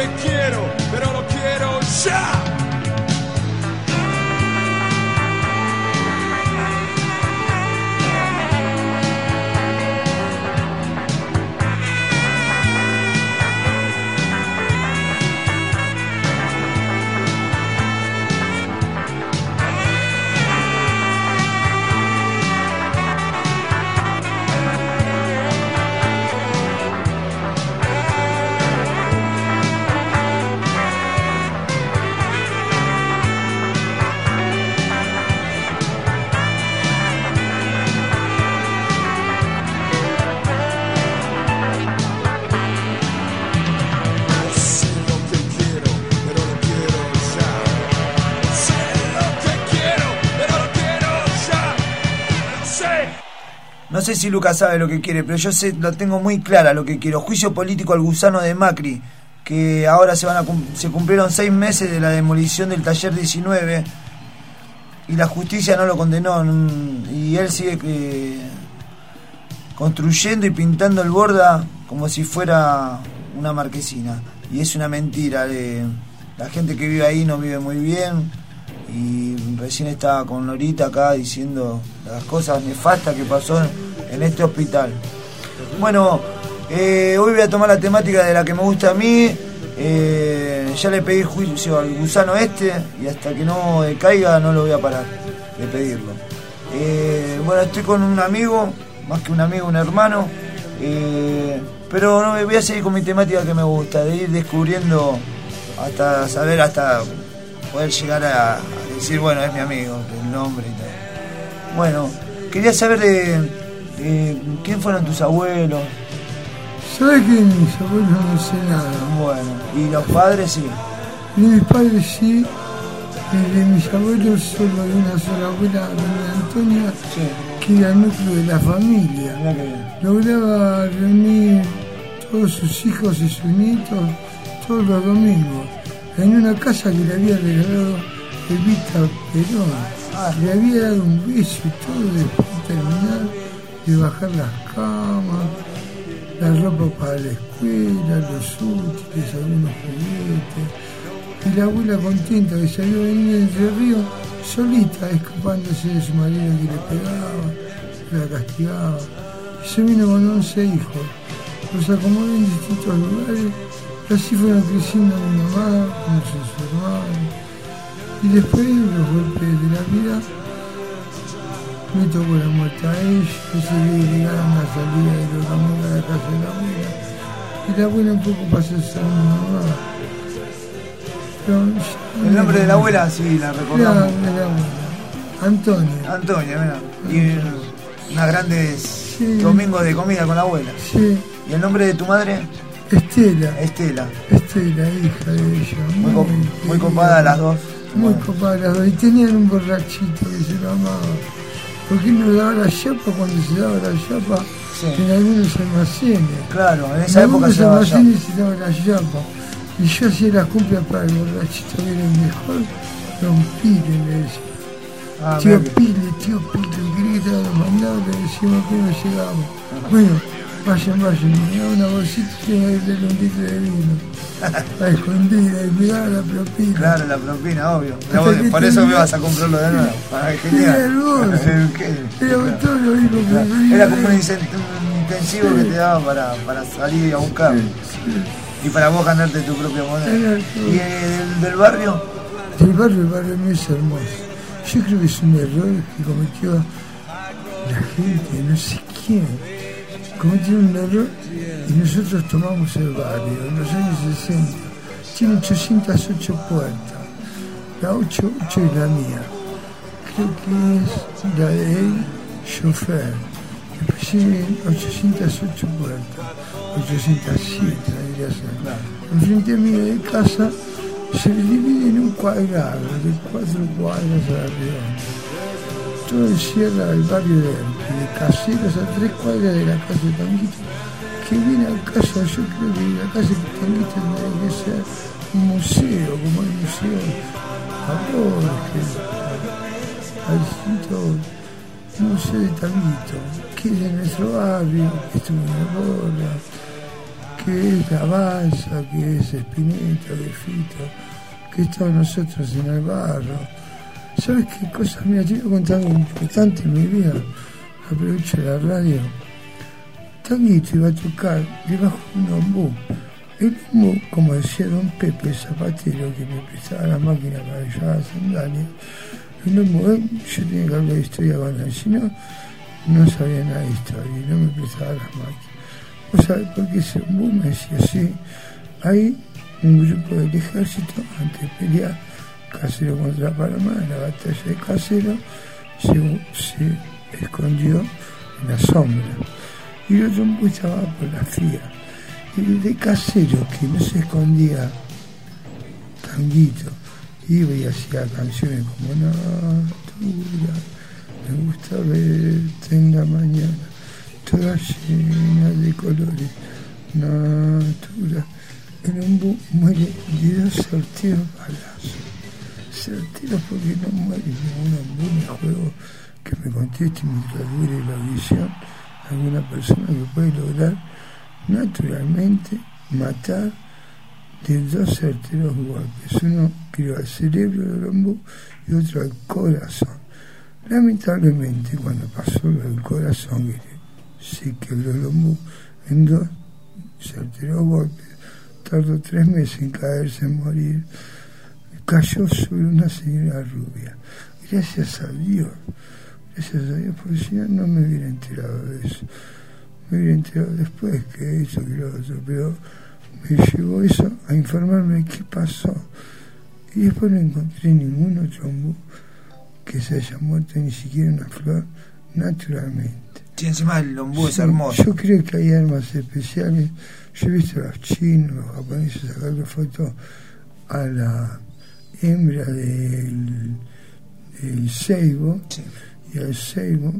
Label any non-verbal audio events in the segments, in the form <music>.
que quiero, pero lo quiero ya. No sé si Lucas sabe lo que quiere, pero yo sé, lo tengo muy clara lo que quiero. Juicio político al gusano de Macri, que ahora se van a se cumplieron seis meses de la demolición del taller 19 y la justicia no lo condenó y él sigue eh, construyendo y pintando el borda como si fuera una marquesina y es una mentira. eh, la gente que vive ahí no vive muy bien y recién estaba con Norita acá diciendo las cosas nefastas que pasó en este hospital. Bueno, eh, hoy voy a tomar la temática de la que me gusta a mí. eh, ya le pedí juicio al gusano este y hasta que no caiga no lo voy a parar de pedirlo. Eh, bueno, estoy con un amigo, más que un amigo, un hermano. eh, pero no voy a seguir con mi temática que me gusta, de ir descubriendo hasta saber, hasta poder llegar a, decir, bueno, es mi amigo, el nombre y todo. Bueno, quería saber de, de quién fueron tus abuelos. ¿Sabes que mis abuelos no sé nada? Bueno, y los padres sí. De mis padres sí, y de mis abuelos solo de una sola abuela, doña Antonia, que era el núcleo de la familia. Lograba reunir todos sus hijos y sus nietos todos los domingos en una casa que le había regalado Evita Perón. Le había dado un beso y todo después de terminar de bajar las camas, la ropa para la escuela, los útiles, algunos juguetes. Y la abuela contenta que había venido de Entre Ríos solita, escapándose de su marido que le pegaba, que la castigaba. Y se vino con 11 hijos. Los acomodó en distintos lugares y así fueron creciendo mi mamá, como sus hermanos. Y después de los golpes de la vida, me tocó la muerte a ella, ese día llegaron a salida de los amores a la casa de la abuela. Y la abuela un poco pasó a ser mamá. El nombre de la abuela, sí, la La, recordamos. la abuela. Antonia. Antonia, mira. Y unas grandes domingos de comida con la abuela. Sí. ¿Y el nombre de tu madre? Estela. Estela. Estela, hija de ella. Muy, muy copada las dos. Muy copada las dos. Y tenían un borrachito que se lo él nos daba la chapa cuando se daba la chapa en algunos almacenes. Claro, en esa época algunos se daba almacenes se daba la chapa. Y yo hacía las cumplas para el borrachito que era el mejor. Don Pile le decía. Ah, tío Pile, tío Pile, quería que te lo mandado, le decíamos que no llegamos. Bueno, vayan, vayan, una bolsita que darle un de vino. A escondida, y la propina. Claro, la propina, obvio. Por eso me vas a comprarlo de nuevo. Ah, genial. <laughs> Era todo lo mismo que venía. Era como un, intensivo que te daba para, para salir a buscar. Y para vos ganarte tu propia moneda. ¿Y el del barrio? El barrio, el barrio mío es hermoso. Yo creo que es un error que cometió la gente, no sé quién. Cometió un error y nosotros tomamos el barrio en los años 60. Tiene 808 puertas. La 8, es la mía. Creo que es la de él, chofer. Después siguen 808 puertas. 807 debería ser. Enfrente mío de casa se divide en un cuadrado de cuatro cuadras a la redonda. Todo encierra el barrio de de caseros a tres cuadras de la casa de Tanguito, que viene al caso, yo creo que la casa de Tanguito tendría que ser un museo, como el museo a Borges, a distintos museo de Tanguito, que es de nuestro barrio, que la bola, que es la Balsa, que es Espineta, que es Fito, que estamos nosotros en el barro. ¿Sabes qué cosa? Mira, te voy a contar importante en mi vida. Aprovecho la radio. Tanguito iba a tocar debajo de un ombú. El ombú, como decía don Pepe Zapatero, que me prestaba la máquina para llevar sandalias, el ombú, eh, yo tenía que hablar de historia con él, si no, no sabía nada de historia y no me prestaba las máquinas. ¿Vos sabés por qué ese ombú me decía así? Hay un grupo del ejército antes de pelear Casero contra Panamá, en la batalla de Casero, se, escondió en la sombra. Y el otro estaba por la fría. Y desde Casero, que no se escondía tanguito, iba y hacía canciones como Natura, me gusta verte en la mañana, toda llena de colores, Natura. El ombú muere de dos sorteos balazos. Certeros porque no muere ningún juego que me conteste mientras dure la audición alguna persona que puede lograr naturalmente matar de dos certeros golpes. Uno creo al cerebro del ombú y otro al corazón. Lamentablemente, cuando pasó lo del corazón, se quebró el ombú en dos certeros golpes, tardó tres meses en caerse, en morir. Cayó sobre una señora rubia. Gracias a Dios, gracias a Dios, porque si no, no me hubiera enterado de eso. Me hubiera enterado después que eso, que lo otro, pero me llevó eso a informarme qué pasó. Y después no encontré ningún otro ombú que se haya muerto, ni siquiera una flor, naturalmente. Sí, encima el ombú es hermoso. Yo creo que hay armas especiales. Yo he visto a los chinos, los japoneses sacarle fotos a la hembra del, del ceibo Sí. y al ceibo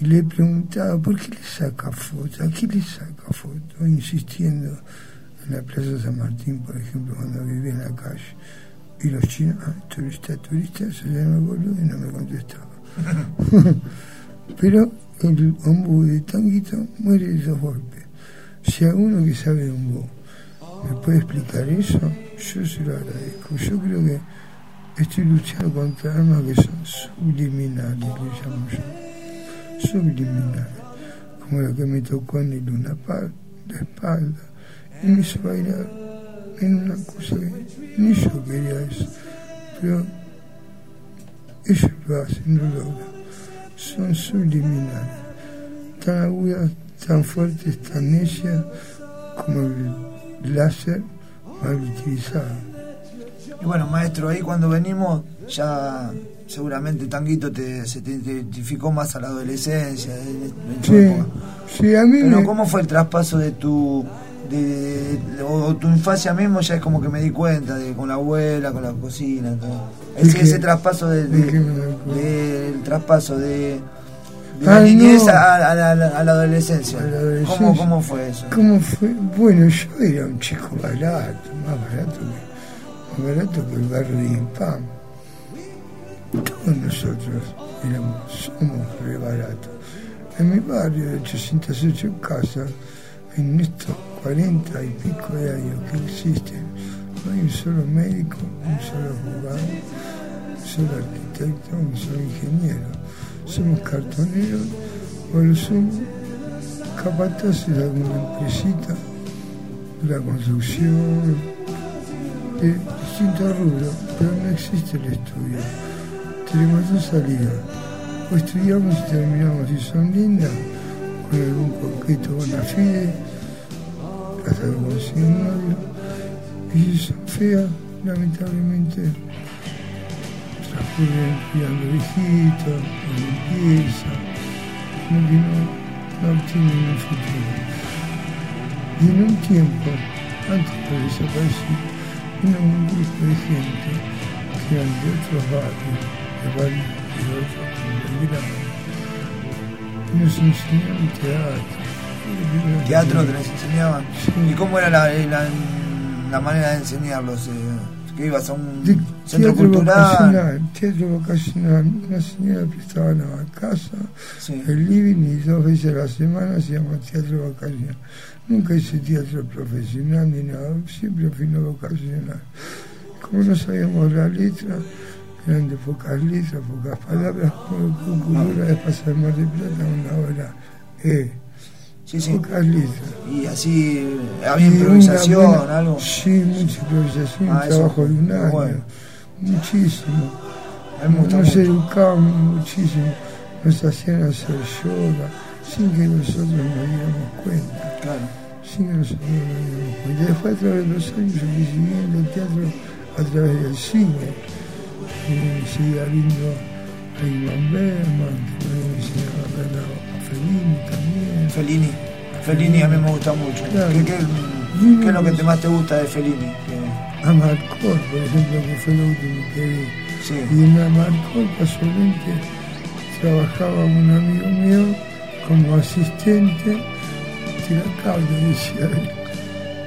y le he preguntado por qué le saca fotos, a qué le saca fotos, insistiendo en la Plaza San Martín, por ejemplo, cuando vivía en la calle. Y los chinos, ah, turista, turista, se llama boludo y no me contestaba. <laughs> Pero el ombú de Tanguito muere de dos golpes. Si alguno que sabe de ombú me puede explicar eso, yo se lo agradezco. Yo creo que estoy luchando contra armas que son subliminales, le llamo yo. Subliminales. Como la que me tocó en el Luna Park, de espalda, y me hizo bailar en una cosa que ni yo quería eso. Pero ellos lo hacen, lo logran. Son subliminales. Tan agudas, tan fuertes, tan necias como el láser mal utilizado. Y bueno, maestro, ahí cuando venimos ya seguramente Tanguito te, se te identificó más a la adolescencia, Sí, época. sí, a mí Pero me... ¿cómo fue el traspaso de tu de, de- o, o tu infancia mismo? Ya es como que me di cuenta de con la abuela, con la cocina, todo. ¿De Ese, qué? ese traspaso de, del traspaso de, de la Ay, niñez no. a, a la, a la- a la adolescencia. A la adolescencia. ¿Cómo, ¿Cómo fue eso? ¿Cómo fue? Bueno, yo era un chico barato, más barato que, más barato que el barrio de Impam. Todos nosotros éramos, somos re baratos. En mi barrio de 808 casas, en estos 40 y pico de años que existen, no hay un solo médico, un solo abogado, un solo arquitecto, un solo ingeniero. Somos cartoneros, o lo somos capataces de alguna empresita, de la construcción, de distintos rubros, pero no existe el estudio. Tenemos dos salidas. O estudiamos y terminamos y son lindas, con algún coqueto bona fide, hasta que consiguen novio. Y si son feas, lamentablemente, transcurren cuidando viejitos, con limpieza, como que no, no obtienen un futuro. Y en un tiempo, antes de desaparecer, vino un grupo de gente que eran de otros barrios, de barrios de otros, Belgrano, y nos enseñaron teatro. ¿Teatro te les enseñaban? Sí. ¿Y cómo era la, la, la manera de enseñarlos? Eh, ¿Que ibas a un De centro teatro cultural? vocacional, teatro vocacional. Una señora prestaba la casa, Sí. el living y dos veces a la semana hacíamos teatro vocacional. Nunca hice teatro profesional ni nada, siempre fui no vocacional. Como no sabíamos la letra, eran de pocas letras, pocas palabras, como la vez pasada en Mar del Plata, una hora, eh, Sí, sí. pocas letras. Y así, ¿había improvisación, buena- algo? Sí, mucha improvisación, Ah, trabajo de un año, bueno. Muchísimo. A mí me gusta Nos mucho. educaban muchísimo, nos hacían hacer yoga, sin que nosotros nos diéramos cuenta, Claro. sin que nosotros nos diéramos cuenta. Después a través de los años yo fui siguiendo el teatro a través del cine, y seguía viendo a Iván Berman, que me enseñaba a ver a Fellini también. Fellini. Fellini a mí me gusta mucho. Claro. ¿Qué, qué, qué es lo que te más te gusta de Fellini? Que- A Marcor, por ejemplo, que fue lo último que vi. sí. Y en la Marcor casualmente trabajaba un amigo mío como asistente de la cable, decía él.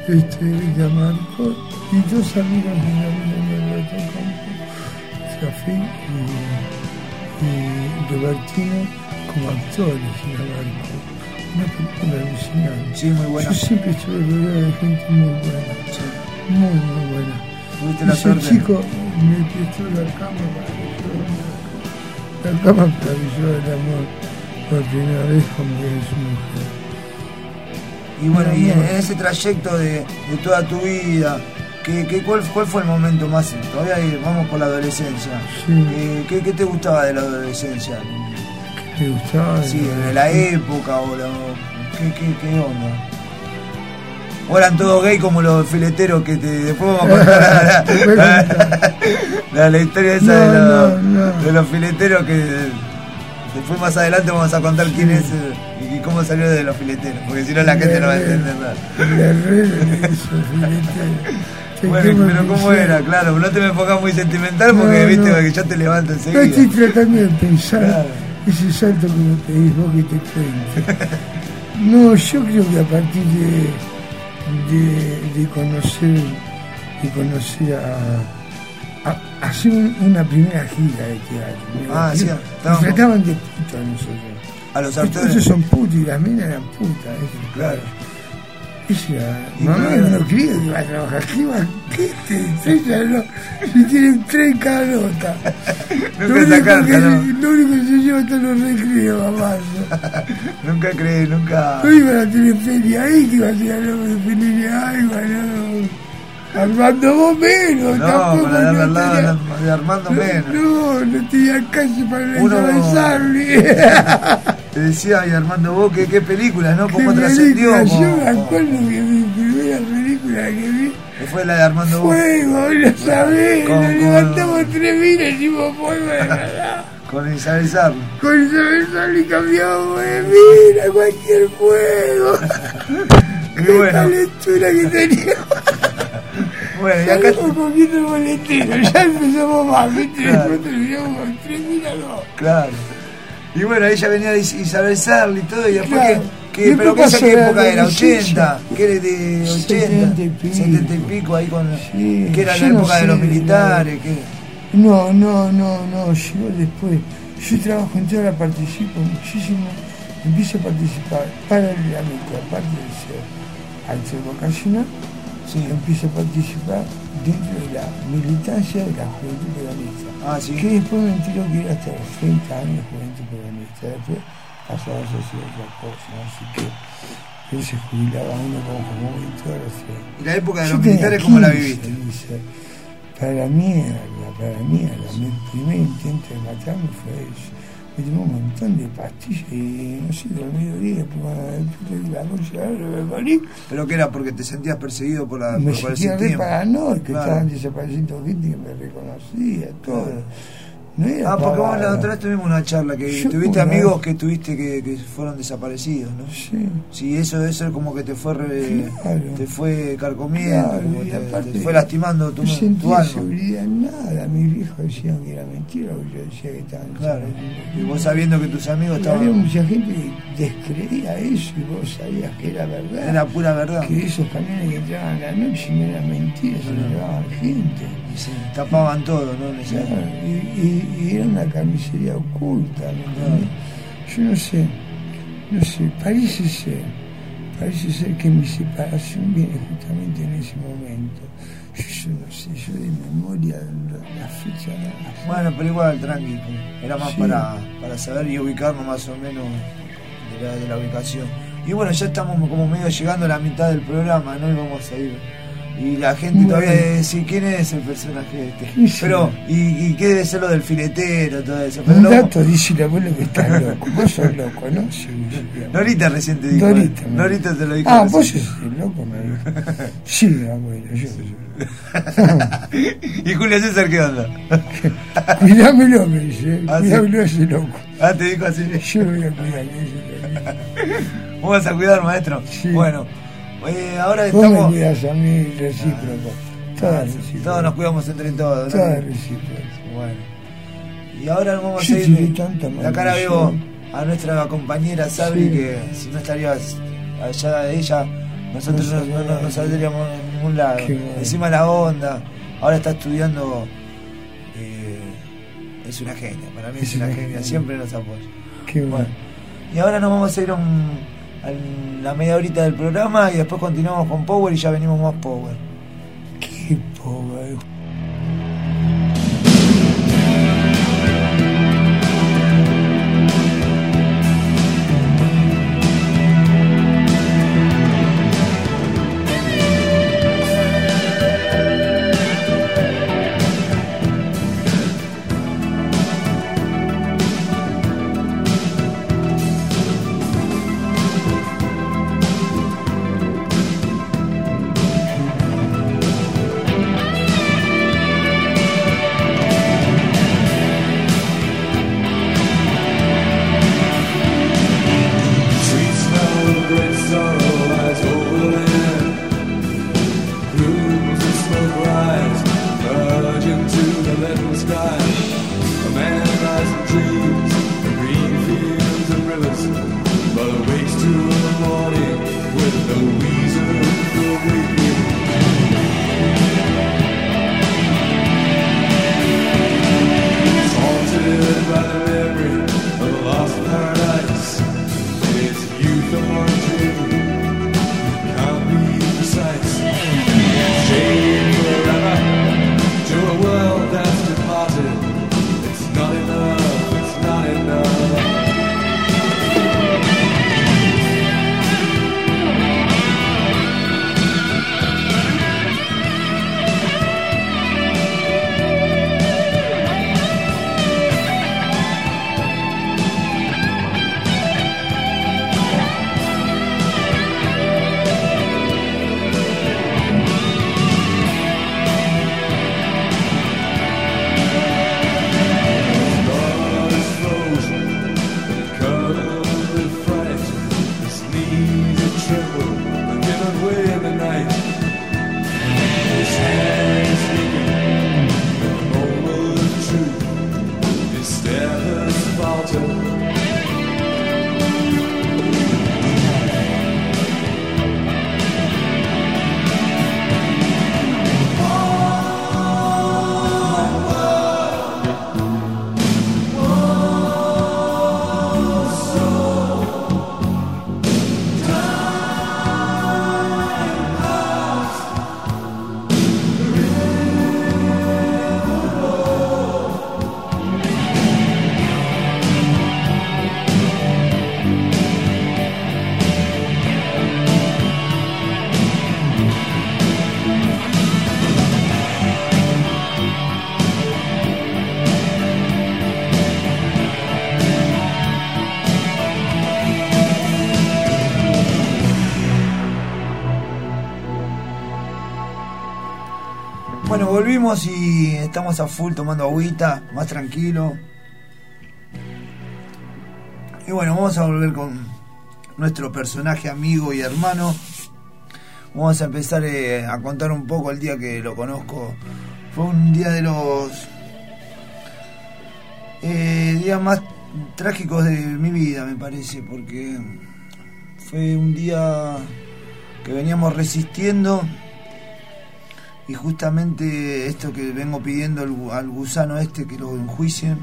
Este, de Marcor y dos amigos de un amigo otro campo, Zafín y, y Robertino, como actores en la Marcor. Una película alucinante. Sí, muy buena. Yo siempre estuve rodeado de gente muy buena, Sí. Muy, muy buena. Tuviste la Ese suerte. chico me prestó la cama para que yo. La cama para que yo el amor por primera vez con mi su mujer. Y bueno, y en, en ese trayecto de, de toda tu vida, ¿qué, qué, cuál, ¿cuál fue el momento más? Todavía ahí vamos por la adolescencia. Sí. Eh, ¿qué, qué te gustaba de la adolescencia? Me gustaba. Sí, de la época o la, ¿qué, qué, qué onda? ¿O eran todos gay como los fileteros que te, después vamos a contar <laughs> la, contamos. <laughs> la- la historia esa No, de, los, no, no. de los fileteros que después más adelante vamos a contar quién es eh, y cómo salió de los fileteros, porque si no la gente no va a entender nada. <laughs> Bueno, pero ¿cómo era? Claro, no te me enfocas muy sentimental porque viste que ya te levanto No estoy enseguida. tratando de pensar Claro. ese salto que me pedís vos que te cuente. No, yo creo que a partir de, de, de conocer de conocer a, a- hacer un- una primera gira de teatro. Ah, sí, Nos trataban de puta a nosotros. A los Entonces actores. son putas y las minas eran putas. eso, Claro. Y mamá claro. no creía que iba a trabajar. ¿Qué va? ¿Qué te estrella? No, si tienen tres cada nota. <laughs> Nunca que, ¿no? lo único que se lleva todos los recreos, mamá. <laughs> Nunca creí, nunca. No iban a tener feria ahí, que iba a ser algo de feria ahí, bueno. Armando vos menos, No, tampoco. de al lado tenía- de- de Armando menos. No, no tenía calle para Uno- atravesarle. <laughs> Te decía, y Armando, vos, ¿qué, qué película, no? ¿Cómo trascendió? película, ¿Cómo- Yo me acuerdo que mi primera película que vi que fue la de Armando Vos, Fuego, lo sabés, nos levantamos tres mil y hicimos fuego de verdad. con Isabel Sarli. Con Isabel Sal y cambiamos de mira cualquier fuego. Qué <laughs> bueno, calentura que teníamos. <laughs> bueno, y acá. Cogiendo el boletero, ya empezamos más, ¿viste? Claro. Después terminamos con tres mil a dos. Claro. Y bueno, ella venía de Is- Isabel Sarli y todo, y después, Claro. ¿qué, qué, Y pero qué después esa qué época era? adolescencia. ¿80? ¿Qué era de 80? 70 y pico. 70 y pico ahí con. Sí, que era la no época de los militares, que. No, no, no, no, llegó después. Yo trabajo en teatro, participo muchísimo, empiezo a participar paralelamente, aparte de ser actor vocacional, Sí. empiezo a participar dentro de la militancia de la juventud peronista. Ah, sí. Que después me entero que era hasta los 30 años juventud peronista, después pasó a hacer otra cosa, así que él se jubilaba uno como joven y todo, o sea, ¿Y la época de los militares cómo la 15, viviste? dice, para mierda, para mierda. Mi primer intento de matarme fue eso. Me tomé un montón de pastillas y no sé, dormí dos días, después la noche. ¿Pero qué era? ¿Porque te sentías perseguido por, la, Me por, sentía re paranoico, Claro. estaban desapareciendo gente que me reconocía, todo. No era Ah, porque vos la otra vez tuvimos una charla que Yo tuviste amigos vez- que tuviste que, que fueron desaparecidos, ¿no? Sí. Sí, eso eso es como que te fue re- Claro. te fue carcomiendo, Claro, como te, te fue lastimando tu, no tu sentía alma. seguridad en nada. Mis viejos decían que era mentira, yo decía que estaban Claro. Y vos sabiendo que tus amigos Y había estaban mucha gente que descreía eso y vos sabías que era verdad. era pura verdad. que esos camiones que entraban a la noche no eran mentiras, se No. llevaban gente. Se tapaban todo, ¿no? Claro, y, y- y era una carnicería oculta, ¿me entendés? Yo no sé, no sé, parece ser, parece ser que mi separación viene justamente en ese momento. Yo, no sé, yo de memoria la, fecha nada. Bueno, pero igual, tranqui. Era más Sí. para, para saber y ubicarnos más o menos de la, de la ubicación. Y bueno, ya estamos como medio llegando a la mitad del programa, ¿no? Y vamos a ir. Y la gente todavía debe decir quién es el personaje este. Pero, y, y qué debe ser lo del filetero, todo eso. Pero Un dato dice el abuelo que estás loco, vos sos loco, ¿no? Sí. Norita recién te dijo. Norita dijo. te lo dijo. Ah, vos sos el loco, me dijo. Sí, abuelo, yo. <laughs> ¿Y Julio César qué onda? <laughs> Cuidámelo, me dice. Ah. Cuidámelo ese loco. Ah, te dijo así. Yo voy a cuidar ese loco. <laughs> ¿Vos vas a cuidar, maestro? Sí. Bueno, eh, ahora estamos. a mí recíproco. Toda Ah, recíproco. Todos nos cuidamos entre todos. ¿no? Recíproco. Bueno. Y ahora vamos Yo a ir. De acá la veo a nuestra compañera Sabri, Sí. que si no estarías allá de ella, nosotros No no, saldríamos en ningún lado. Encima la onda. Ahora está estudiando. eh, es una genia, para mí es, Es una una genia, genia. siempre nos apoya. Qué bueno. Bueno, y ahora nos vamos a ir a, un- a la media horita del programa y después continuamos con Power y ya venimos más Power. <laughs> Qué pobre. Volvimos y estamos a full tomando agüita, más tranquilo. Y bueno, vamos a volver con nuestro personaje amigo y hermano. Vamos a empezar eh, a contar un poco el día que lo conozco. Fue un día de los eh, días más trágicos de mi vida, me parece, porque fue un día que veníamos resistiendo y justamente esto que vengo pidiendo al, gusano este que lo enjuicien,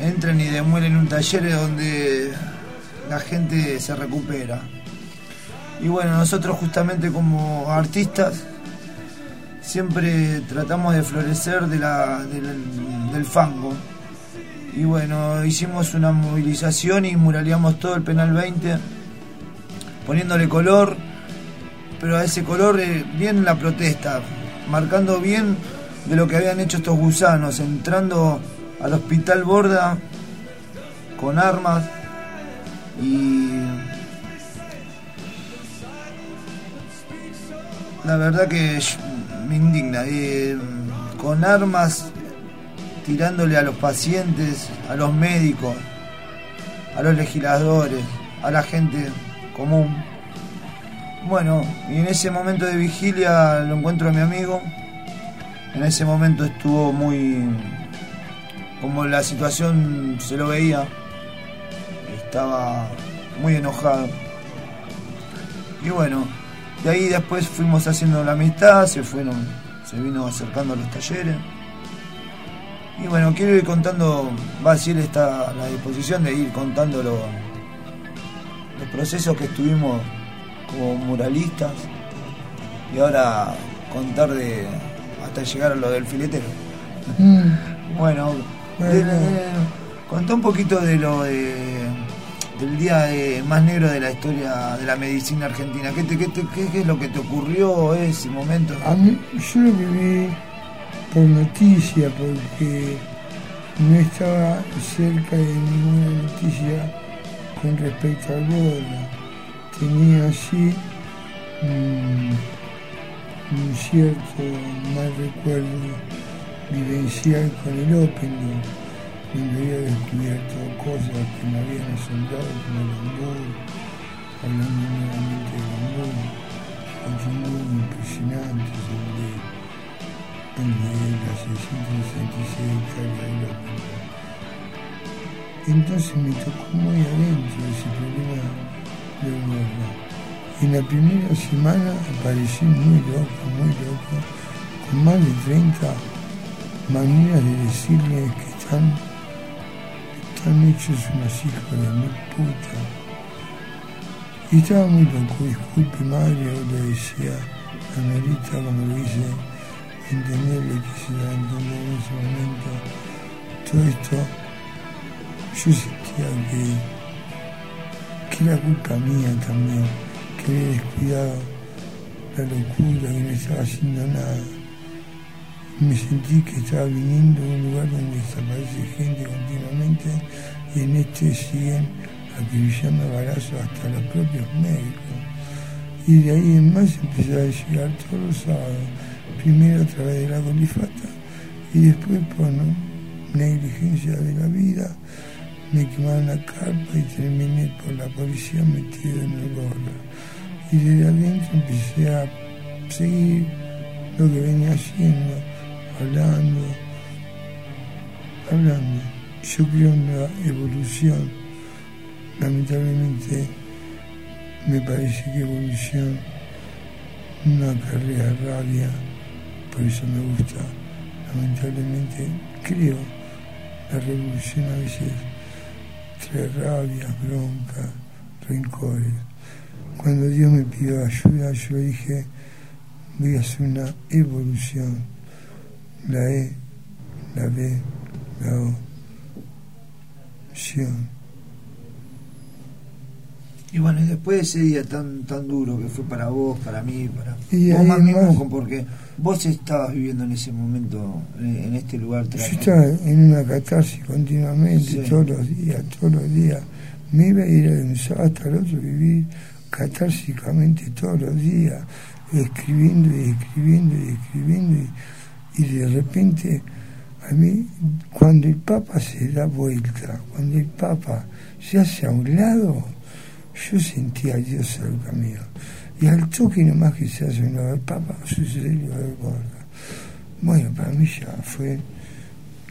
entren y demuelen un taller donde la gente se recupera. Y bueno, nosotros justamente como artistas siempre tratamos de florecer de la, del, fango. Y bueno, hicimos una movilización y muraleamos todo el Penal 20, poniéndole color, pero a ese color eh, bien la protesta, marcando bien de lo que habían hecho estos gusanos, entrando al hospital Borda con armas y la verdad que me indigna, eh, con armas tirándole a los pacientes, a los médicos, a los legisladores, a la gente común. Bueno, y en ese momento de vigilia lo encuentro a mi amigo. En ese momento estuvo muy. como la situación se lo veía. Estaba muy enojado. Y bueno, de ahí después fuimos haciendo la amistad, se fueron, se vino acercando a los talleres. Y bueno, quiero ir contando, va si él está a la disposición de ir contando los procesos que estuvimos como muralistas y ahora contar de hasta llegar a lo del filetero. Mm. bueno, contá un poquito de lo del día más negro de la historia de la medicina argentina. ¿Qué, qué, es lo que te ocurrió ese momento? A mí, yo lo viví por noticia, porque no estaba cerca de ninguna noticia con respecto al bola tenía así un, cierto mal recuerdo vivencial con el Open donde había descubierto cosas que me habían asombrado como el amor, hablando nuevamente del amor, otro mundo impresionante donde el de las 666 hectáreas del Open. Entonces me tocó muy adentro ese problema en la primera semana aparecí muy loco, muy loco, con más de 30 maneras de decirle que están, están hechos unos hijos de mi puta. Y estaba muy loco, disculpe madre, le decía a Norita como lo hice, entenderle que se da a entender en ese momento. Todo esto, yo sentía que que era culpa mía también, que había descuidado la locura, que no estaba haciendo nada. Me sentí que estaba viniendo a un lugar donde desaparece gente continuamente y en este siguen acribillando balazos hasta los propios médicos. Y de ahí en más empecé a llegar todos los sábados, primero a través de la colifata y después por negligencia de la vida me quemaron la carpa y terminé por la policía metido en el gorro. Y desde adentro empecé a seguir lo que venía haciendo, hablando, hablando. Yo creo en la evolución. Lamentablemente me parece que evolución no acarrea rabia, por eso me gusta. Lamentablemente creo la revolución a veces trae rabia, bronca, rencores. Cuando Dios me pidió ayuda, yo dije, voy a hacer una evolución. La E, la B, la O. Y bueno, y después de ese día tan tan duro que fue para vos, para mí, para y vos más mismo, porque vos estabas viviendo en ese momento, en, este lugar Yo estaba en una catarsis continuamente, todos los días, todos los días. Me iba a ir de un sábado hasta el otro, vivir catársicamente todos los días. escribiendo y escribiendo y escribiendo y, de repente a mí cuando el Papa se da vuelta, cuando el Papa se hace a un lado, yo sentía a Dios cerca mío. Y al toque nomás que se hace un lado el Papa, sucedió gordo. Bueno, para mí ya fue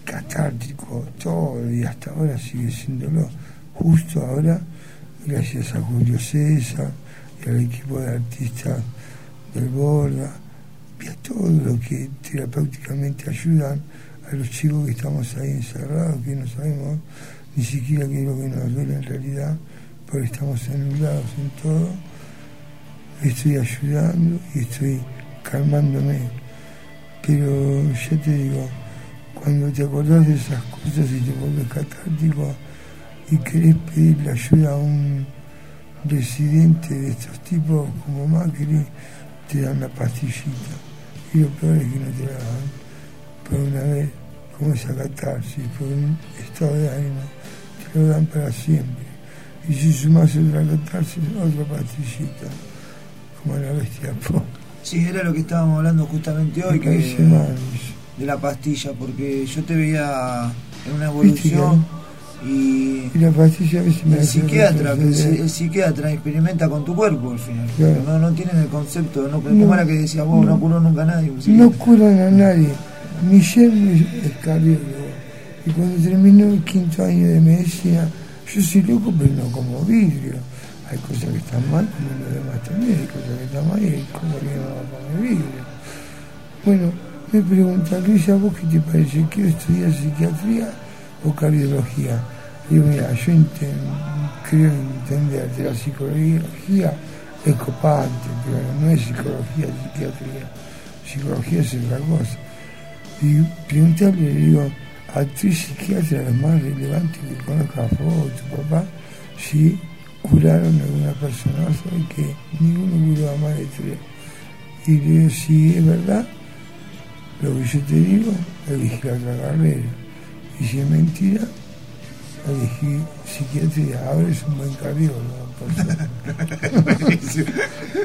catártico todo y hasta ahora sigue siéndolo. Justo ahora, gracias a Julio César y al equipo de artistas del Borda y a todo lo que terapéuticamente ayudan a los chicos que estamos ahí encerrados, que no sabemos ni siquiera qué es lo que nos duele en realidad, porque estamos anulados en todo. Estoy ayudando y estoy calmándome. Pero ya te digo, cuando te acordás de esas cosas y te vuelves catártico y querés pedirle ayuda a un residente de estos tipos como Macri, te dan la pastillita. Y lo peor es que no te la dan por una vez, como esa catarsis, por un estado de ánimo, te lo dan para siempre. Y si sumas otra catarsis, otra pastillita, como la bestia po. Sí, era lo que estábamos hablando justamente hoy, que, de la pastilla, porque yo te veía en una evolución y, la pastilla a veces me el psiquiatra, el, psiquiatra experimenta con tu cuerpo al final. No, no tienen el concepto, no, como era que decías vos, no, curó nunca a nadie. No curan a nadie. Michelle es cardiólogo y cuando terminó el quinto año de medicina, yo soy loco pero no como vidrio. Hay cosas que están mal, como lo demás también, hay cosas que están mal y hay cosas que no van a comer vidrio. Bueno, me pregunta Luisa, ¿vos qué te parece? ¿Quiero estudiar psiquiatría o cardiología? Digo, mira, yo creo entender que la psicología es copante, pero no es psicología, psiquiatría. Psicología es otra cosa. Y preguntarle, le digo, a tres psiquiatras los más relevantes que conozcas vos o tu papá, si curaron a alguna persona, que ninguno curó a más de tres. Y le digo, si es verdad, lo que yo te digo, elegí la otra carrera. Y si es mentira, elegí psiquiatría. Ahora es un buen cardiólogo.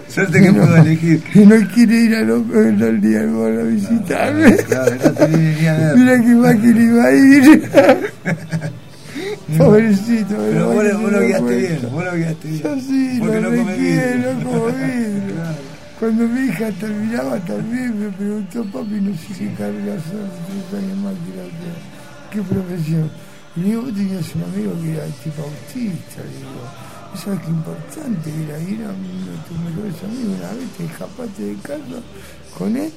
Suerte <laughs> que puedo elegir. <laughs> Que no quiere ir a los al día a visitarme. <laughs> Mira que más que le iba a ir. Pobrecito. Pero vos, vos lo guiaste bien, vos lo guiaste bien. Yo sí, Porque lo no comí bien. No como. Cuando mi hija terminaba también me preguntó, papi, no sé qué carga son, tres años más que la otra. ¿Qué profesión? Y digo, vos tenías un amigo que era tipo autista, digo. ¿Sabes qué importante era? Ir a uno de tus mejores amigos, una vez te escapaste de casa con él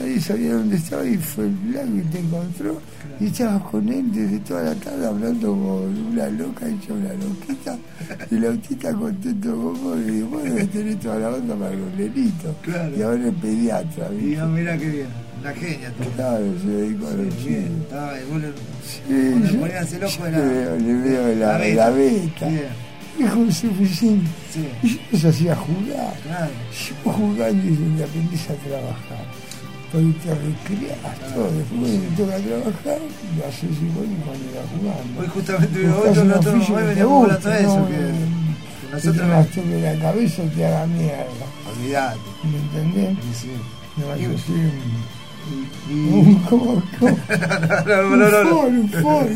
nadie sabía dónde estaba y fue el blanco y te encontró. Y estabas con él desde toda la tarde hablando como una loca hecha una loquita. Y la autista contento con vos y digo, vos debes tener toda la onda para los nenitos claro. y ahora es pediatra y yo mira qué bien la genia tú. claro se dedicó a los chicos. Estaba vos le, sí, le ponías el ojo de la, le veo la, la beta, es suficiente. Sí. Y yo los hacía jugar. Claro. Yo jugando y donde a trabajar porque te recreas todo. Después me toca trabajar, lo haces igual que cuando era jugando. Hoy justamente otro, veníamos hablando de eso. Que, que nosotros que la cabeza te haga mierda. Olvidate. ¿Me entendés? Sí. No a un... Un <laughs> Ford, un Ford.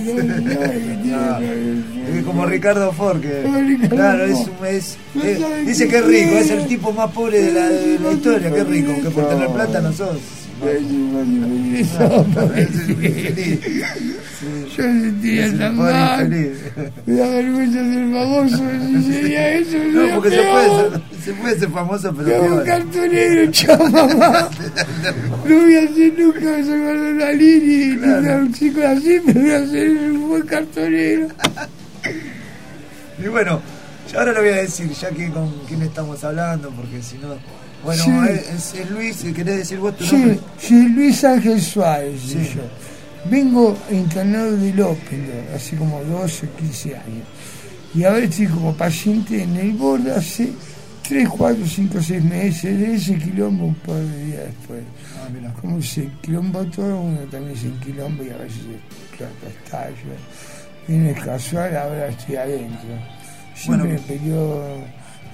Es como Ricardo Ford, que claro, es un es, eh, dice que es rico, es el tipo más pobre de la, de la historia, que es rico, que por tener plata no sos. Yo sentía tan mal. Me da vergüenza ser famoso. Si sería eso, no, porque se puede, ser, se puede ser famoso, pero. Como un cartonero, chao, mamá. No voy a hacer nunca salvar una línea ni un chico así, pero voy a ser un buen cartonero. Y bueno, ahora lo voy a decir, ya que con quién estamos hablando, porque si no bueno, es, es, Luis, ¿querés decir vos tu sí, nombre? Sí, Luis Ángel Suárez, sí. yo. Vengo internado del ópero hace como 12 o 15 años. Y ahora estoy como paciente en el borde hace 3, 4, 5, 6 meses de ese quilombo un par de días después. Ah, como se quilombo todo, uno también se quilombo y a veces plata estallo. Viene el casual, ahora estoy adentro. Siempre bueno, me peleó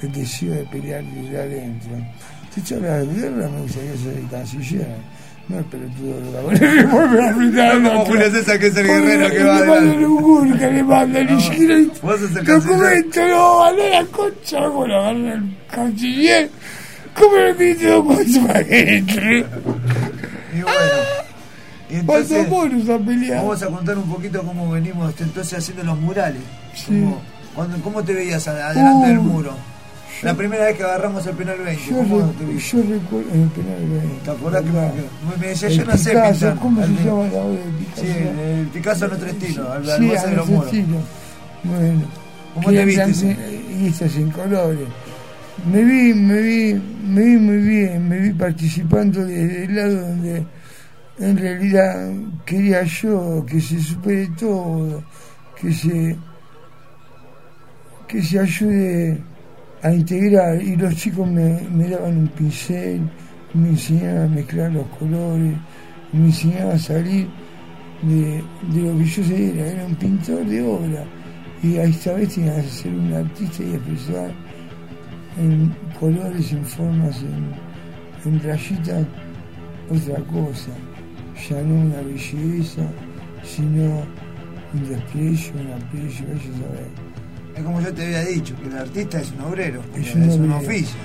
el deseo de pelear desde adentro Si esto la guerra, me gustaría ser el canciller. No de la bolera que vuelve a ¿Cómo otro. Julio César que es el guerrero que va Le adelante? un gurka, le ni siquiera el documento, no, a la concha, bueno, agarra el canciller, como el ministro de Cuatro para adentro. Y bueno. Y Cuando entonces vamos a contar un poquito cómo venimos entonces haciendo los murales. Sí. Cómo, cuando- ¿Cómo te veías adelante del Uh, muro? La primera vez que agarramos el penal 20, Yo, ¿cómo re- te viste? yo recuerdo en el penal 20. ¿Te acordás que me, decía, El yo no sé pintar? ¿Cómo se llama la obra de Picasso? Sí, el Picasso a nuestro estilo, al Sí, de los estilo. Bueno. ¿Cómo te viste, estas en colores. Me vi, me vi, me vi muy bien, me vi participando desde el lado donde en realidad quería yo que se supere todo, que se que se ayude a integrar y los chicos me, me daban un pincel, me enseñaban a mezclar los colores, me enseñaban a salir de, lo que yo era, era un pintor de obra y a esta vez tenía que ser un artista y expresar en colores, en formas, en, rayitas, otra cosa, ya no una belleza, sino un desprecio, un aprecio, ellos saben. Es como yo te había dicho, que el artista es un obrero, Es es, un oficio.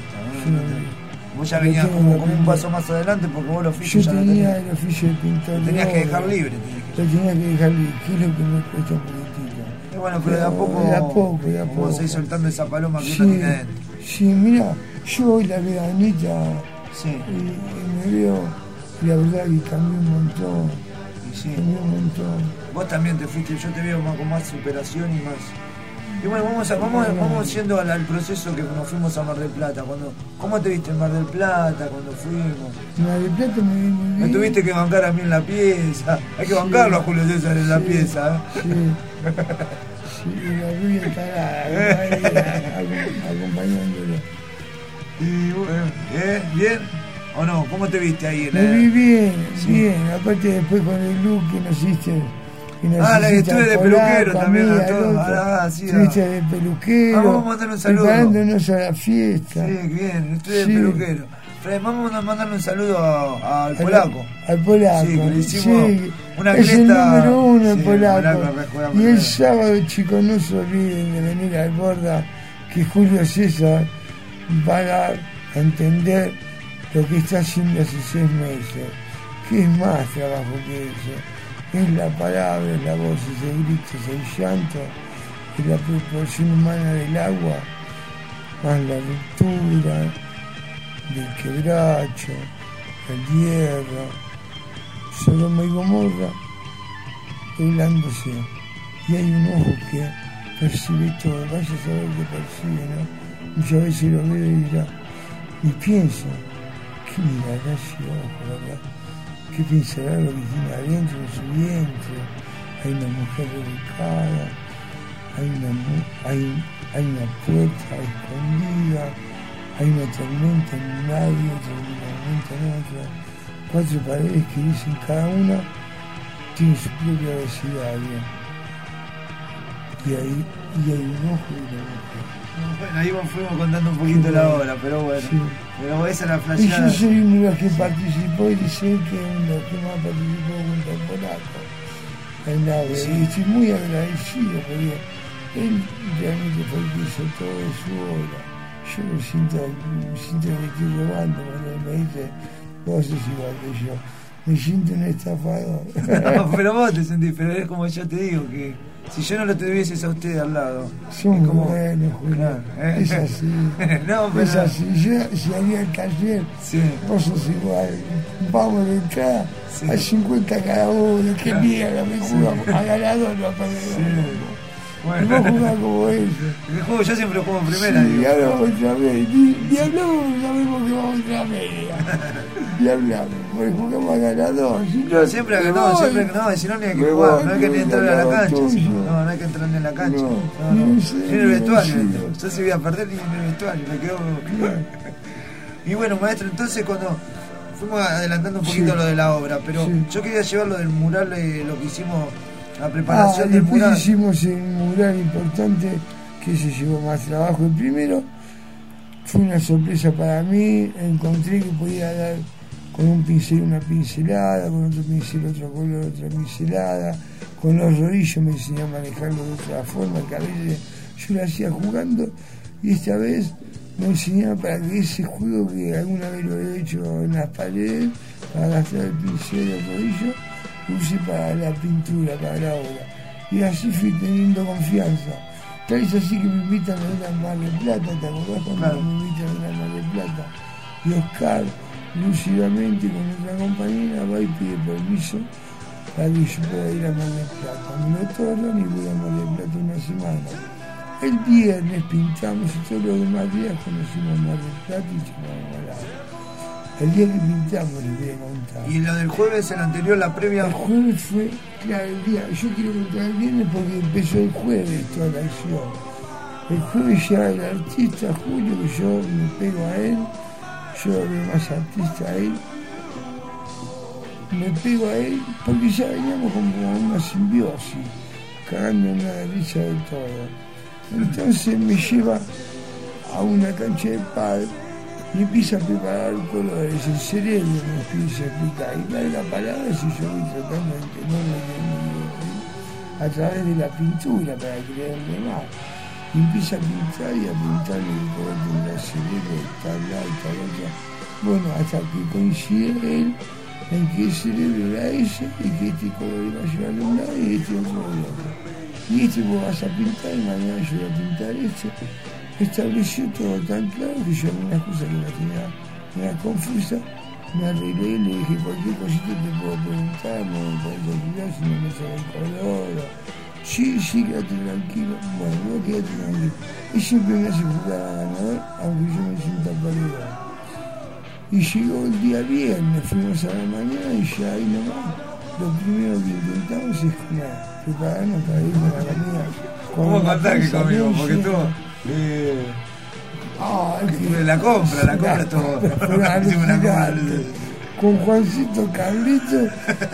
Vos ya Lo venías como, un paso más adelante porque vos el Yo oficio ya lo tenía tenías. el oficio de pintor. Lo tenías que dejar libre. Lo tenía que dejar libre, que es lo que me cuesta un poquitito. Y bueno, pero de a Pero poco, de a poco, de a como poco. se ir soltando esa paloma que Sí, uno tiene adentro. sí, mira, yo hoy la veo a Anita Sí, y, y me veo, y la verdad que cambié un montón, sí. cambié un montón. Vos también te fuiste, yo te veo más, con más superación y más. Y bueno, vamos, a, vamos, vamos yendo al, al proceso que nos fuimos a Mar del Plata. Cuando, ¿Cómo te viste en Mar del Plata cuando fuimos? En la de plata me vi muy Me bien. tuviste que bancar a mí en la pieza. Hay que bancarlo a Julio César en la pieza. ¿eh? Sí, sí, la rubia acom- <laughs> acompañándolo. Y bueno, ¿eh? ¿Bien? ¿O no? ¿Cómo te viste ahí? en Me vi bien, Sí. bien, aparte después con el look que nos hiciste. Ah, la que hiciste estuve al de peluquero también, mí. Ah, sí, ah. de peluquero, Ah, vamos a mandar un saludo. preparándonos a la fiesta. Sí, bien, estoy de peluquero. Fred, Vamos a mandarle un saludo a- al Al- polaco. Al polaco. Sí, que le hicimos sí. una es el cresta- número uno el el polaco. y el sábado, chicos, no se olviden de venir al Borda, que Julio César va a dar a entender lo que está haciendo hace seis meses. Que es más trabajo que eso. Es la palabra, la voz, es el grito, es el llanto, es la proporción humana del agua, más la ruptura del quebracho, el hierro, Sodoma y Gomorra, doblándose. Y hay un ojo que percibe todo, vaya a saber qué percibe, ¿no? Muchas veces lo veo y dirá, y pienso, ¿qué mirará ese ojo, verdad? ¿Qué pensará que tiene adentro de su vientre? Hay una mujer dedicada, hay una, hay, una puerta escondida, hay una tormenta en un lado y otra tormenta en otro. Cuatro paredes que dicen cada una tiene su propia abecedario. Y ahí, y hay un ojo y una mujer. Bueno, ahí fuimos contando un poquito la obra, pero bueno. Sí. Pero esa es la Y flasheada. yo soy uno de los que participó y sé que uno de los que más participó junto al polaco en la. Sí. Y estoy muy agradecido porque él realmente fue el que hizo todo de su obra. Yo me siento, me siento que estoy robando cuando él me dice, vos sos igual que yo. Me siento un estafador. <laughs> No, pero vos te <laughs> sentís, pero es como yo te digo, que si yo no lo tuvieses a usted al lado, Son es como... buenos. Claro, ¿eh? Es así. <laughs> no, pero... Es así. Yo, si haría el taller, Sí. Vos sos igual, vamos de entrada Sí. a 50 cada uno, qué Claro. mierda, me jugamos a ganador, no a. Y Bueno, vos jugás como ellos. el juego yo siempre juego en primera, Sí, digo. y ahora otra vez, hablamos, sabemos que vamos a otra media. <laughs> Ni hablamos, porque jugamos a ganador. Si no, Siempre que no, siempre que no, y si no ni hay que jugar, no hay que ni entrar a la cancha, no, no hay que entrar ni en la cancha, No, no, ni en el vestuario, yo si voy a perder ni en el vestuario, me quedo... <laughs> Y bueno, maestro, entonces cuando fuimos adelantando un poquito Sí. lo de la obra, pero Sí. yo quería llevar lo del mural, eh, lo que hicimos, la Ah, preparación del después mural. hicimos un mural importante que se llevó más trabajo. El primero fue una sorpresa para mí, encontré que podía dar con un pincel una pincelada, con otro pincel otro color, otra pincelada, con los rodillos me enseñó a manejarlo de otra forma, que a veces yo lo hacía jugando y esta vez me enseñaba para que ese juego que alguna vez lo he hecho en las paredes, para gastar el pincel el rodillo, lo use para la pintura, para la obra. Y así fui teniendo confianza. Tal es así que me invitan a ir a Mar del Plata, ¿te acordás cuando me invitan a ir a Mar del Plata? Y Oscar, lúcidamente con otra compañera, va y pide permiso para que yo pueda ir a Mar del Plata. Me lo otorgan y voy a Mar del Plata una semana. El viernes pintamos y todos los demás días conocimos Mar del Plata y Chimamanda. El día que pintamos les voy a contar. Y lo del jueves, el anterior, la previa. El jueves fue, claro, el día, yo quiero contar el viernes porque empezó el jueves toda la acción. El jueves ya el artista Julio, que yo me pego a él, yo veo más artista a él, me pego a él porque ya veníamos como una simbiosis, cagando una risa de todo. Entonces me lleva a una cancha de pad y empieza a preparar colores, el cerebro me empieza a explicar, y larga palabra si yo voy tratando de entenderlo a través de la pintura para creerle más. Y empieza a pintar y a pintarle el color de la cerebro, tal, tal, tal, otra. Bueno, hasta que coincide él en que el cerebro era ese y que este color iba a llevar a un lado y este otro al otro. Y este vos vas a pintar y mañana yo voy a pintar este estableció todo tan claro que yo algunas cosas que la tenía confusa, me arreglé y le dije cualquier cosita te puedo preguntar, no me podés olvidar si no me sale el color. Sí, sí, quédate tranquilo. Bueno, no quédate tranquilo. Y siempre me hace jugar a ganador, aunque yo me sienta perdido. Y llegó el día viernes, fuimos a la mañana y ya ahí nomás, lo primero que intentamos es comer, prepararnos para ir a la comida. ¿Cómo contás que comimos? Porque tú... Eh, Ah, que la compra, la compra todo. <laughs> Hicimos una compra. Con Juancito Carlito,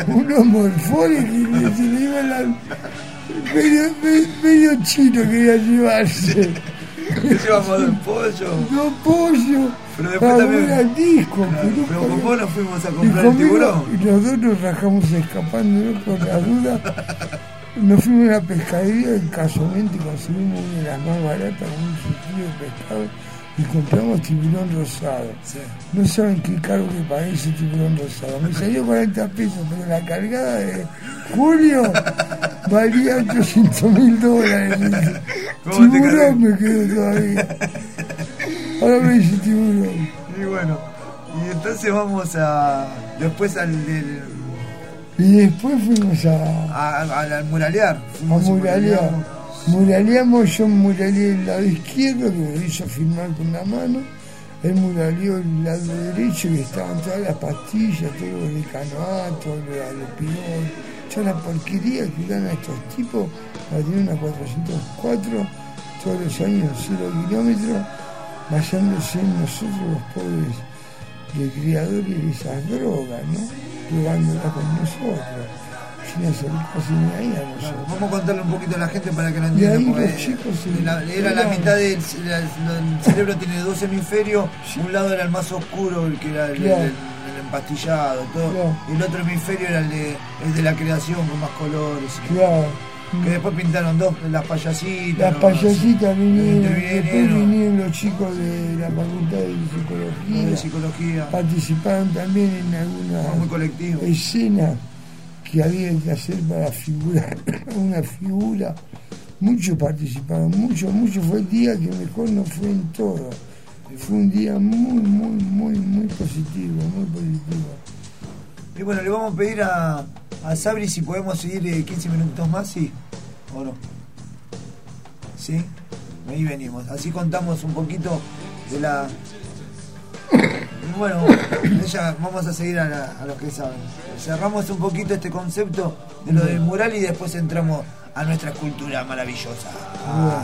unos morfones que se le iban la. Medio, medio, medio chino quería llevarse. Llevamos dos pollo. Dos pollo. Pero después también. Al disco, pero, pero con vos nos fuimos a y comprar el tiburón. Y los dos nos rajamos escapándonos por la duda. Nos fuimos a una pescadería y casualmente conseguimos una de las más baratas, un surtido de pescado, y compramos tiburón rosado. Sí. No saben qué caro que pagué ese tiburón rosado. Me salió 40 pesos, pero la cargada de Julio <laughs> valía 800 mil dólares. Tiburón me quedo todavía. Ahora me dice tiburón. Y bueno, y entonces vamos a. Después al del. Y después fuimos a, A, a- al muralear. a Fuimos muralear. muraleamos. Yo muraleé el lado izquierdo, que me lo hizo filmar con la mano. Él muraleó el lado derecho y estaban todas las pastillas, todos los decanoatos, los alopidón, toda la porquería que dan a estos tipos para tener una 404 todos los años en cero kilómetros, basándose en nosotros los pobres recreadores de esas drogas, ¿no? Probándolas con nosotros, sin hacer casi ni ahí a nosotros. Vamos a contarle un poquito a la gente para que lo entienda. ahí porque los chicos se- de la- era la mitad del la- el cerebro tiene dos hemisferios. Un lado era el más oscuro, el que era el, Claro. el- el empastillado, todo. Claro. El otro hemisferio era el de, el de la creación con más colores. Claro. Que después pintaron dos, las payasitas. Las ¿no? payasitas vinieron, después vinieron los chicos de la Facultad de de Psicología, psicología. participaron también en algunas colectivo. escenas que había que hacer para figurar <coughs> una figura. Muchos participaron, muchos, muchos. Fue el día que mejor nos fue en todo. Fue un día muy, muy, muy, muy positivo, muy positivo. Y bueno, le vamos a pedir a, a Sabri si podemos seguir eh, 15 minutos más, ¿sí? ¿O no? ¿Sí? Ahí venimos. Así contamos un poquito de la... Bueno, <coughs> ella, vamos a seguir a, la- a los que saben. Cerramos un poquito este concepto de lo del mural y después entramos a nuestra escultura maravillosa. Ah.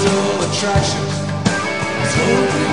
Fatal attraction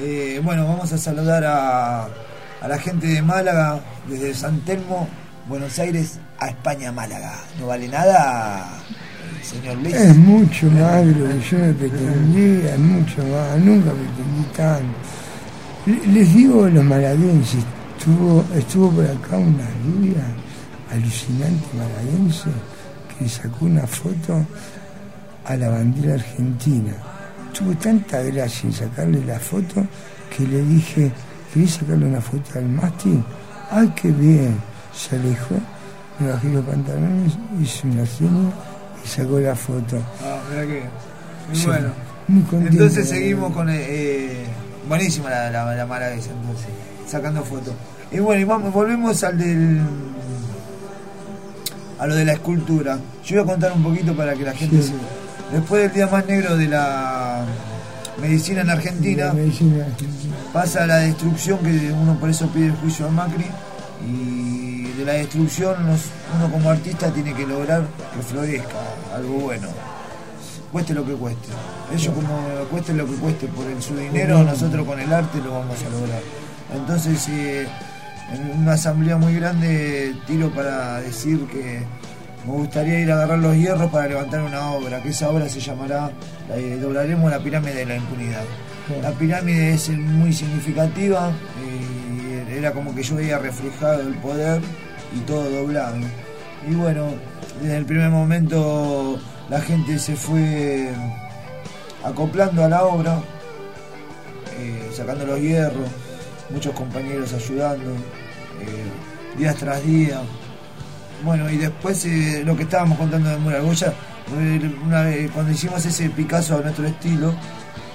eh, bueno, vamos a saludar a, a la gente de Málaga, desde San Telmo, Buenos Aires, a España, Málaga. ¿No vale nada, señor Luis? Es mucho más de lo que yo me pretendía, es mucho más, nunca pretendí tanto. Le- Les digo a los malaguenses, estuvo, estuvo por acá una rubia alucinante malaguense que sacó una foto a la bandera argentina. Tuvo tanta gracia en sacarle la foto que le dije, ¿querés sacarle una foto al mástil? ¡Ay, qué bien! Se alejó, me bajé los pantalones, hice una seña y sacó la foto. Ah, mirá que. Sí, bueno, muy contento. entonces seguimos con. eh, eh, buenísima la, la, la malaguesa, entonces, sacando fotos. Y bueno, y vamos, volvemos al del. a lo de la escultura. Yo voy a contar un poquito para que la gente Sí. se. Después del día más negro de la medicina en Argentina, La medicina argentina. pasa la destrucción que uno por eso pide el juicio a Macri y de la destrucción uno como artista tiene que lograr que florezca algo bueno cueste lo que cueste. Ellos como cueste lo que cueste por el, su dinero nosotros con el arte lo vamos a lograr. Entonces eh, en una asamblea muy grande tiro para decir que me gustaría ir a agarrar los hierros para levantar una obra que esa obra se llamará eh, doblaremos la pirámide de la impunidad la pirámide es eh, muy significativa y era como que yo veía reflejado el poder y todo doblado. Y bueno, desde el primer momento la gente se fue acoplando a la obra, eh, sacando los hierros, muchos compañeros ayudando, eh, días tras día. Bueno, y después eh, lo que estábamos contando de Mural Goya, eh, una vez, cuando hicimos ese Picasso a nuestro estilo,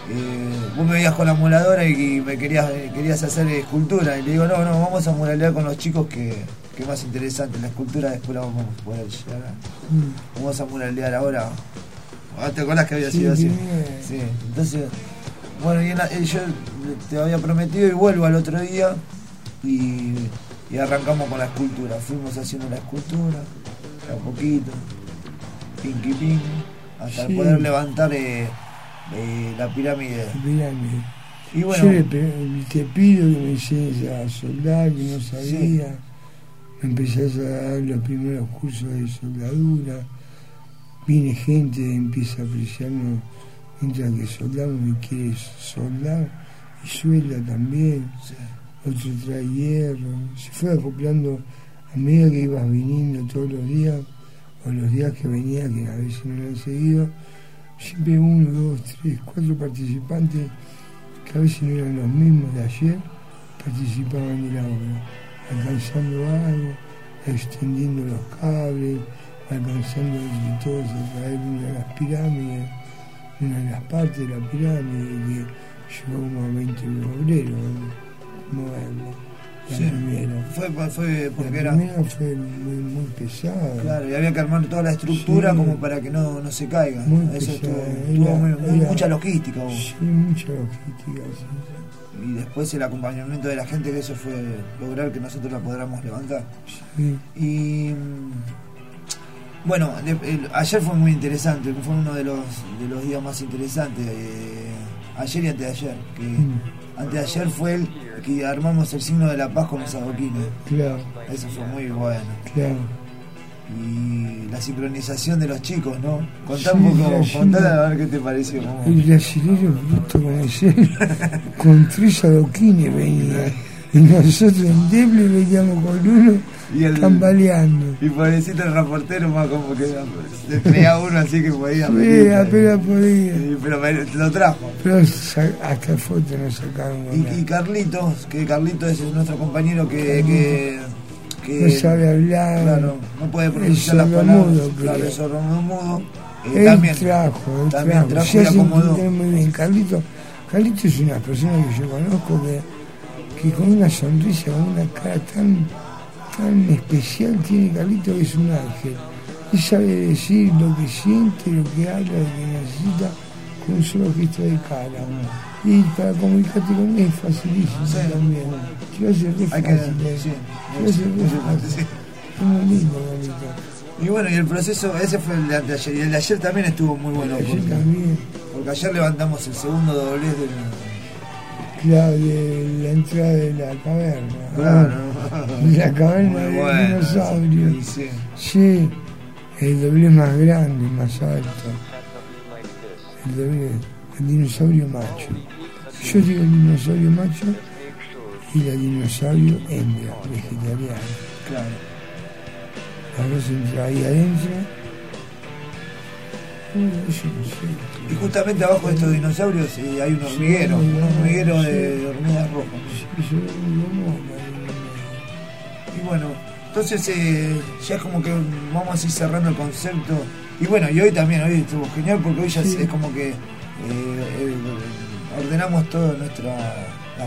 eh, vos me veías con la muladora y me querías, querías hacer escultura. Y le digo, no, no, vamos a muralear con los chicos que, que más interesante. La escultura después la vamos a poder llegar a- Vamos a muralear ahora. Ah, ¿Te acordás que había Sí, sido así? Sí, entonces, bueno, y en la- eh, yo te había prometido y vuelvo al otro día y, y arrancamos con la escultura. Fuimos haciendo la escultura, de a poquito, pinky ping, hasta Sí. poder levantar eh, eh, la pirámide. Pirámide. Y Yo bueno, le pe- te pido que me enseñes a soldar, que no sabía. Me empezás a dar los primeros cursos de soldadura. Viene gente, empieza a apreciarnos mientras que soldamos y quiere soldar. Y suelda también. sí, Otro trae hierro. Se fue acoplando a medida que ibas viniendo todos los días, o los días que venía, que a veces no eran seguidos. Siempre uno, dos, tres, cuatro participantes que a veces no eran los mismos de ayer, participaban de la obra, alcanzando algo, extendiendo los cables, alcanzando entre todos a traer una de las pirámides, una de las partes de la pirámide que llegó como a 20 obreros, moverlo. La Sí. primera. fue, fue porque la era. fue muy, muy pesada. Claro, y había que armar toda la estructura Sí. como para que no, no se caiga. Muy Eso estuvo, pesada, estuvo era- muy- muy- era- mucha logística. hubo. Sí, mucha logística, sí. Y después el acompañamiento de la gente, que eso fue lograr que nosotros la podamos levantar. Y Bueno, de- el- ayer fue muy interesante, fue uno de los, de los días más interesantes. eh, ayer y antes de ayer. Que Mm. Antes de ayer fue el que armamos el signo de la paz con los adoquines. Claro, Eso fue muy bueno. claro. Y la sincronización de los chicos, ¿no? Contá Sí, un poco, contá a ver qué te pareció. El brasilero bruto con tres adoquines venía. Y nosotros en Deble veníamos con uno Y el- tambaleando. Y pobrecito el reportero más como que se traía uno así que podía Sí, venir. apenas podía. Pero lo trajo. Pero hasta fotos nos sacaron. Y, y Carlitos, que Carlitos es nuestro compañero que, que, que No sabe hablar. claro, no puede pronunciar las palabras. sordomudo, claro, es sordomudo. Eh, Él también trajo, él también trajo. trajo y acomodó. entender muy bien. Carlito, Carlito es una persona que yo conozco que, que con una sonrisa, con una cara tan, tan especial tiene Carlito que es un ángel. Él sabe decir lo que siente, lo que habla, lo que necesita con un solo gesto de cara. Y para comunicarte con él es facilísimo Sí. también. Yo hace re fácil. eh. Yo hace re fácil. sí. Es muy lindo, Carlito. Y bueno, y el proceso, ese fue el de anteayer. Y el de ayer también estuvo muy bueno. Yo Porque, también. porque ayer levantamos el segundo doblez del. La de la entrada de la caverna. Claro. <laughs> La caverna del bueno. dinosaurio. Sí, el doble más grande, más alto. El doble, el dinosaurio macho. Yo digo el dinosaurio macho y la dinosaurio hembra, vegetariana. Claro. Las dos entran ahí adentro. Y justamente abajo de estos dinosaurios eh, hay un hormiguero, un hormiguero de, hormigas rojas. Y bueno, entonces eh, ya como que vamos a ir cerrando el concepto. Y bueno, y hoy también, hoy estuvo genial porque hoy ya Sí. es como que eh, eh, ordenamos todo nuestra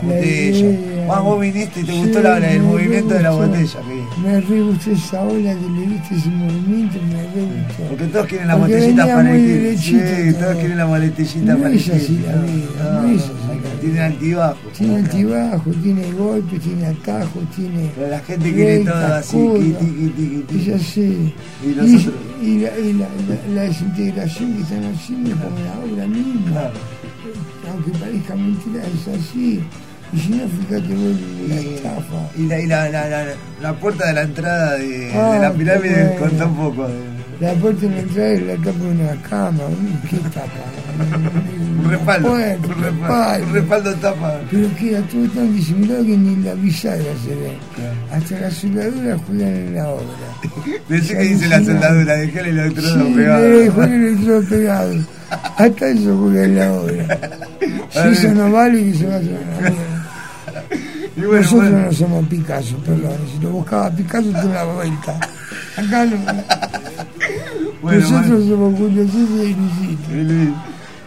la La botella. Ah, vos viniste y te gustó la- el movimiento de la botella. que- Me re gustó esa ola que le diste ese movimiento, me re gustó. porque todos quieren la Porque botellita para el Sí, todo. todos quieren la botellita No para es así no es así la vida. Tiene altibajo. Tiene altibajo, tiene golpes, tiene atajos, tiene. Pero la gente quiere todo así, quiti, quiti. Y la, y la- la- la desintegración que están haciendo con la obra misma. Claro. Aunque parezca mentira, es así. Y si no, fíjate la Y, estafa. y la, y la, la, la, puerta de la entrada de, Ah, de la pirámide bueno. contá un poco. de- La puerta de la entrada es la tapa de una cama. ¿Qué tapa? un respaldo, Puerta, un respaldo, un respaldo tapa. Pero queda todo tan disimulado que ni la bisagra se ve. Hasta la soldadura juegan en la obra. <laughs> Decí que dice la soldadura, dejé el electrodo Sí, pegado. el electrodo pegado. Hasta eso juega en la obra. <laughs> Si eso no vale, que se vaya a la mierda. <laughs> Y bueno, Nosotros bueno, no somos Picasso, perdón. Si lo buscaba Picasso, te la vuelta. Acá no. bueno, Nosotros somos Julio César y Luisito.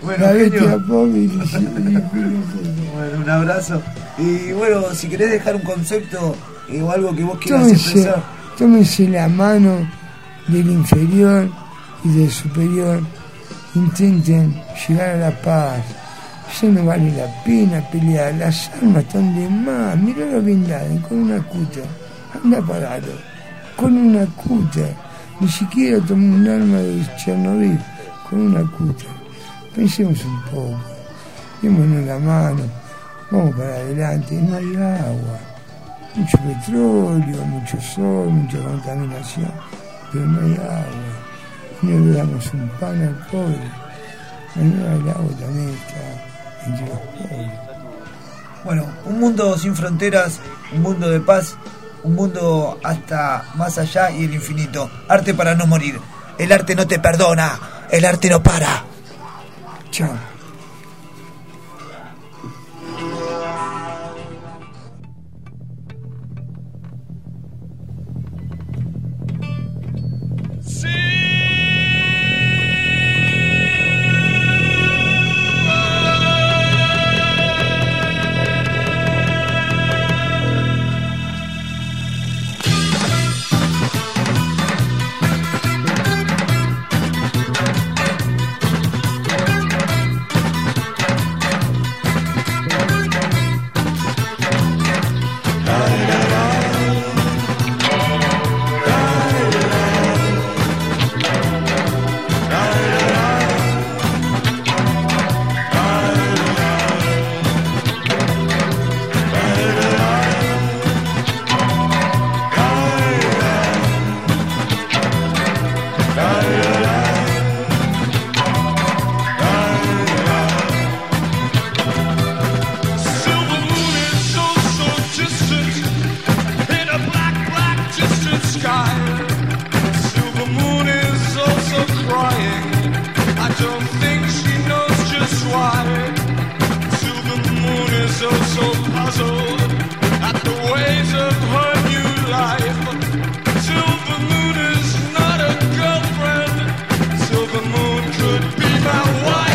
Bueno, La bestia pop y Luisito bueno, un abrazo. Y bueno, si querés dejar un concepto eh, o algo que vos quieras Tómense, expresar. tómense la mano del inferior y del superior. Intenten llegar a la paz. Ya no vale la pena pelear. Las armas están de más. Mira a Bin con una cuta. Anda a pararlo. Con una cuta. Ni siquiera tomó un arma de Chernobyl. Con una cuta. Pensemos un poco. Démonos la mano. Vamos para adelante. No hay agua mucho petróleo, mucho sol, mucha contaminación, pero no hay agua. No le damos un pan al pobre. Mañana el agua también está los. Bueno, un mundo sin fronteras, un mundo de paz, un mundo hasta más allá y el infinito. Arte para no morir. El arte no te perdona, el arte no para. Chao. Why. Silver moon is oh so puzzled at the ways of her new life. Silver moon is not a girlfriend. Silver moon could be my wife.